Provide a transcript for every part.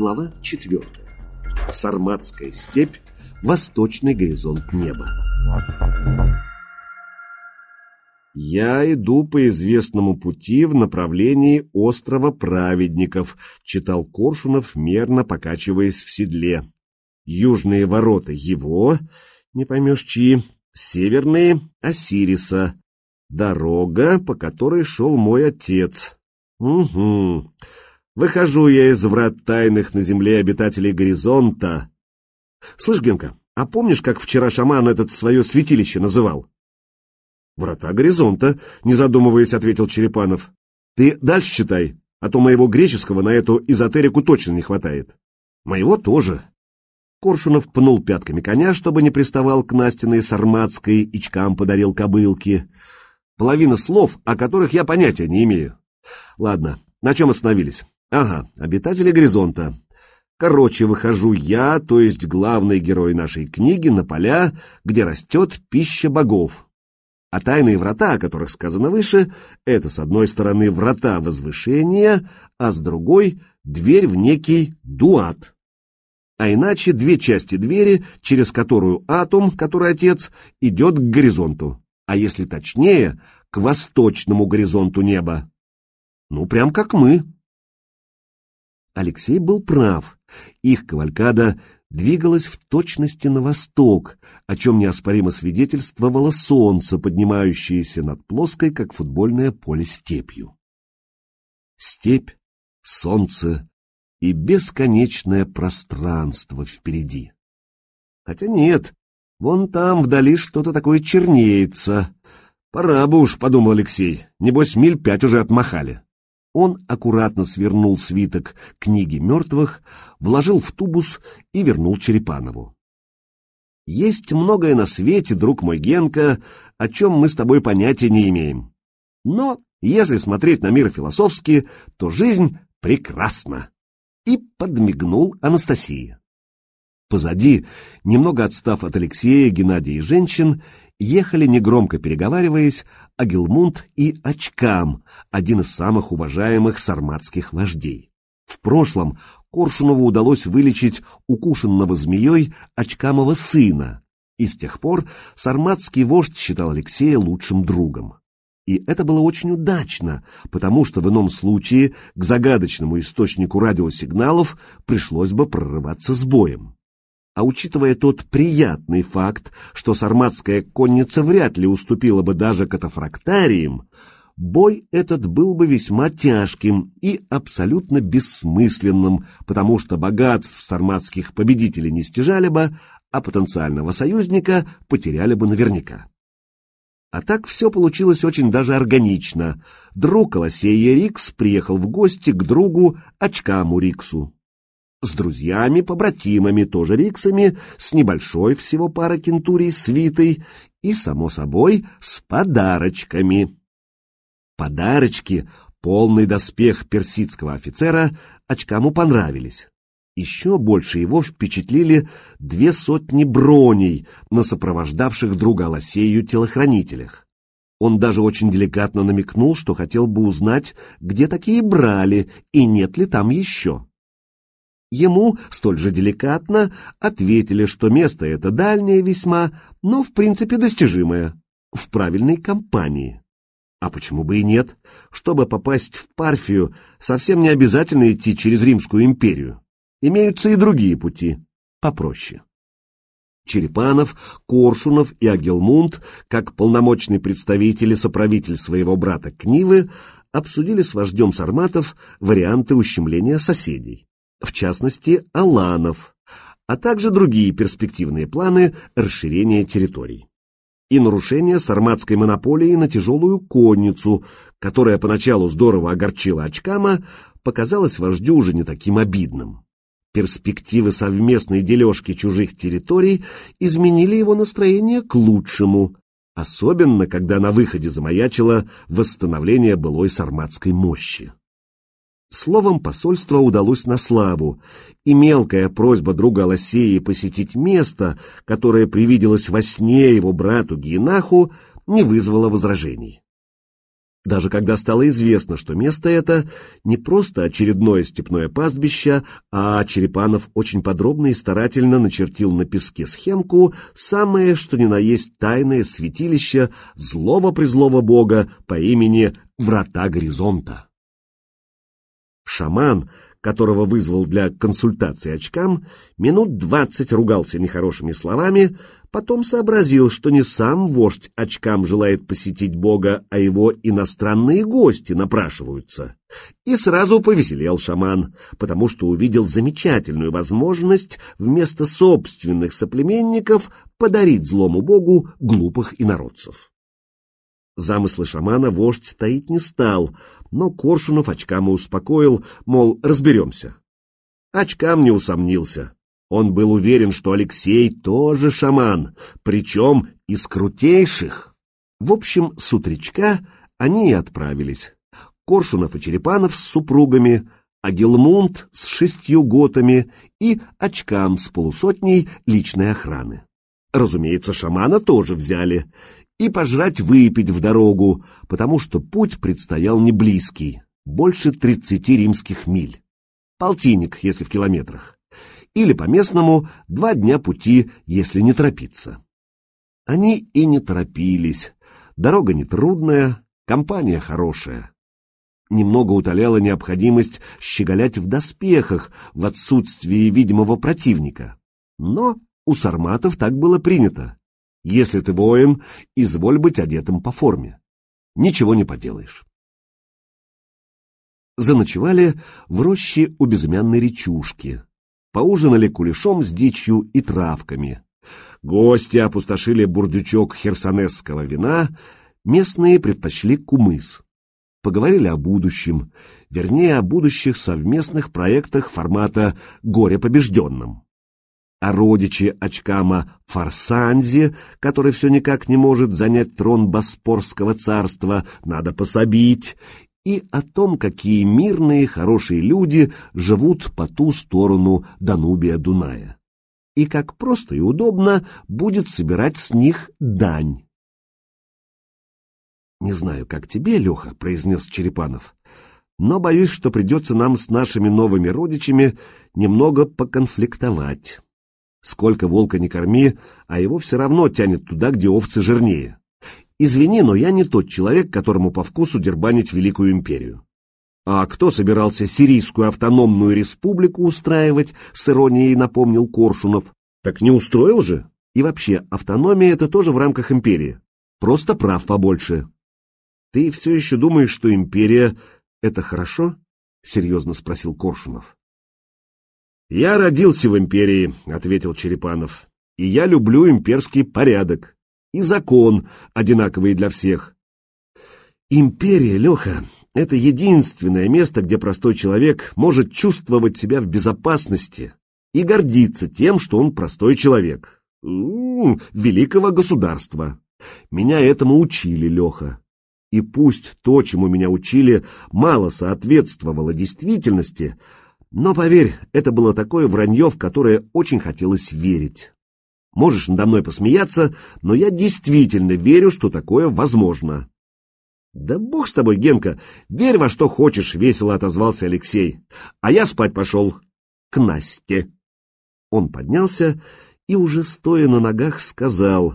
Глава 4. Сарматская степь. Восточный горизонт неба. «Я иду по известному пути в направлении острова Праведников», — читал Коршунов, мерно покачиваясь в седле. «Южные ворота его, не поймешь чьи, северные — Осириса. Дорога, по которой шел мой отец. Угу. Выхожу я из врат тайных на земле обитателей горизонта. Слышь, Генка, а помнишь, как вчера шаман этот свое святилище называл? Врата горизонта, не задумываясь, ответил Черепанов. Ты дальше читай, а то моего греческого на эту эзотерику точно не хватает. Моего тоже. Коршунов пнул пятками коня, чтобы не приставал к Настиной Сарматской, и чкам подарил кобылки. Половина слов, о которых я понятия не имею. Ладно, на чем остановились? Ага, обитатели горизонта. Короче, выхожу я, то есть главный герой нашей книги, на поля, где растет пища богов. А тайные врата, о которых сказано выше, это с одной стороны врата возвышения, а с другой — дверь в некий дуат. А иначе две части двери, через которую атом, который отец, идет к горизонту, а если точнее, к восточному горизонту неба. Ну, прям как мы. Алексей был прав. Их кавалькада двигалась в точности на восток, о чем неоспоримо свидетельствовало солнце, поднимающееся над плоской, как футбольное поле, степью. Степь, солнце и бесконечное пространство впереди. Хотя нет, вон там вдали что-то такое чернеется. Пора бы уж, — подумал Алексей, — небось миль пять уже отмахали. Он аккуратно свернул свиток книги мертвых, вложил в тубус и вернул Черепанову. «Есть многое на свете, друг мой Генка, о чем мы с тобой понятия не имеем. Но, если смотреть на мир философски, то жизнь прекрасна!» И подмигнул Анастасии. Позади, немного отстав от Алексея, Геннадия и женщин, ехали, негромко переговариваясь, Агилмунд и Очкам, один из самых уважаемых сарматских вождей. В прошлом Коршунову удалось вылечить укушенного змеей Очкамова сына, и с тех пор сарматский вождь считал Алексея лучшим другом. И это было очень удачно, потому что в ином случае к загадочному источнику радиосигналов пришлось бы прорываться с боем. А учитывая тот приятный факт, что сарматская конница вряд ли уступила бы даже катафрактариям, бой этот был бы весьма тяжким и абсолютно бессмысленным, потому что богатств сарматских победителей не стяжали бы, а потенциального союзника потеряли бы наверняка. А так все получилось очень даже органично. Друг Колосея Рикс приехал в гости к другу Очкаму Риксу с друзьями, побратимами, тоже риксами, с небольшой всего пара кентурий свитой и, само собой, с подарочками. Подарочки, полный доспех персидского офицера, очкаму понравились. Еще больше его впечатлили две сотни броней на сопровождавших друга Лосею телохранителях. Он даже очень деликатно намекнул, что хотел бы узнать, где такие брали и нет ли там еще. Ему столь же деликатно ответили, что место это дальнее весьма, но в принципе достижимое, в правильной компании. А почему бы и нет? Чтобы попасть в Парфию, совсем не обязательно идти через Римскую империю. Имеются и другие пути, попроще. Черепанов, Коршунов и Агелмунд, как полномочный представитель и соправитель своего брата Книвы, обсудили с вождем сарматов варианты ущемления соседей в частности, аланов, а также другие перспективные планы расширения территорий. И нарушение сарматской монополии на тяжелую конницу, которая поначалу здорово огорчила Очкама, показалось вождю уже не таким обидным. Перспективы совместной дележки чужих территорий изменили его настроение к лучшему, особенно когда на выходе замаячило восстановление былой сарматской мощи. Словом, посольство удалось на славу, и мелкая просьба друга Лосеи посетить место, которое привиделось во сне его брату Гиенаху, не вызвала возражений. Даже когда стало известно, что место это не просто очередное степное пастбище, а Черепанов очень подробно и старательно начертил на песке схемку самое, что ни на есть тайное святилище злого-призлого бога по имени Врата Горизонта. Шаман, которого вызвал для консультации очкам, минут двадцать ругался нехорошими словами, потом сообразил, что не сам вождь очкам желает посетить Бога, а его иностранные гости напрашиваются. И сразу повеселел шаман, потому что увидел замечательную возможность вместо собственных соплеменников подарить злому Богу глупых инородцев. Замыслы шамана вождь таить не стал, но Коршунов очкам успокоил, мол, разберемся. Очкам не усомнился. Он был уверен, что Алексей тоже шаман, причем из крутейших. В общем, с утречка они и отправились. Коршунов и Черепанов с супругами, а Гелмунд с шестью готами и очкам с полусотней личной охраны. Разумеется, шамана тоже взяли, и пожрать выпить в дорогу, потому что путь предстоял не близкий, больше тридцати римских миль. Полтинник, если в километрах. Или по-местному два дня пути, если не торопиться. Они и не торопились. Дорога нетрудная, компания хорошая. Немного утоляла необходимость щеголять в доспехах в отсутствии видимого противника. Но у сарматов так было принято. Если ты воин, изволь быть одетым по форме. Ничего не поделаешь. Заночевали в роще у безымянной речушки. Поужинали кулешом с дичью и травками. Гости опустошили бурдючок херсонесского вина, местные предпочли кумыс. Поговорили о будущем, вернее, о будущих совместных проектах формата «Горе побежденным» о родиче Очкама Фарсанзе, который все никак не может занять трон Боспорского царства, надо пособить, и о том, какие мирные, хорошие люди живут по ту сторону Данубия-Дуная. И как просто и удобно будет собирать с них дань. «Не знаю, как тебе, Леха», — произнес Черепанов, «но боюсь, что придется нам с нашими новыми родичами немного поконфликтовать». Сколько волка не корми, а его все равно тянет туда, где овцы жирнее. Извини, но я не тот человек, которому по вкусу дербанить Великую Империю. А кто собирался Сирийскую автономную республику устраивать, с иронией напомнил Коршунов. Так не устроил же? И вообще, автономия — это тоже в рамках империи. Просто прав побольше. Ты все еще думаешь, что империя — это хорошо? — серьезно спросил Коршунов. «Я родился в империи», — ответил Черепанов, — «и я люблю имперский порядок и закон, одинаковый для всех». Империя, Леха, это единственное место, где простой человек может чувствовать себя в безопасности и гордиться тем, что он простой человек. М -м, великого государства. Меня этому учили, Леха. И пусть то, чему меня учили, мало соответствовало действительности, но, поверь, это было такое вранье, в которое очень хотелось верить. Можешь надо мной посмеяться, но я действительно верю, что такое возможно. Да бог с тобой, Генка, верь во что хочешь, весело отозвался Алексей. А я спать пошел. К Насте. Он поднялся и, уже стоя на ногах, сказал.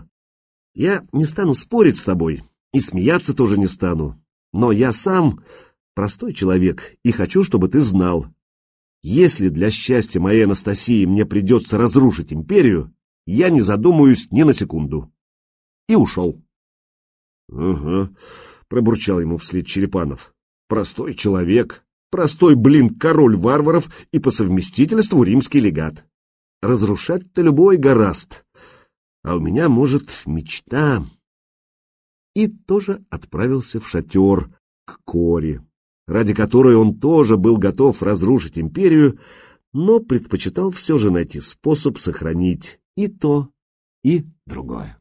Я не стану спорить с тобой и смеяться тоже не стану. Но я сам простой человек и хочу, чтобы ты знал. Если для счастья моей Анастасии мне придется разрушить империю, я не задумаюсь ни на секунду. И ушел. — Ага, — пробурчал ему вслед Черепанов. — Простой человек, простой, блин, король варваров и по совместительству римский легат. Разрушать-то любой гораст. А у меня, может, мечта. И тоже отправился в шатер к Коре ради которой он тоже был готов разрушить империю, но предпочитал все же найти способ сохранить и то, и другое.